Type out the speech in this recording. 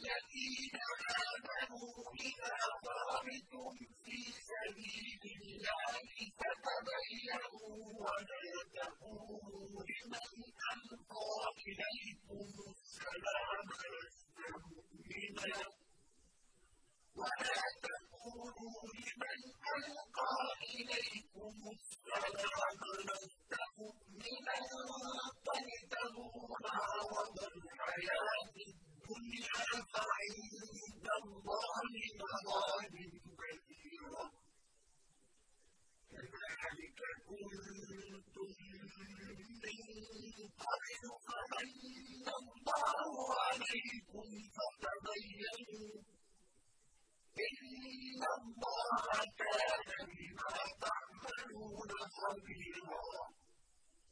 الذين آمنوا إذا ضربتم في سبيل الله فتبينوا ولا تقولوا لمن ألقى إليكم السلام لست مؤمنا ولا تقولوا لمن ألقى إليكم السلام لست مؤمنا تبتغون عرض الحياة عليكم فتبينوا. إن الله كان بما تعملون خبيرا.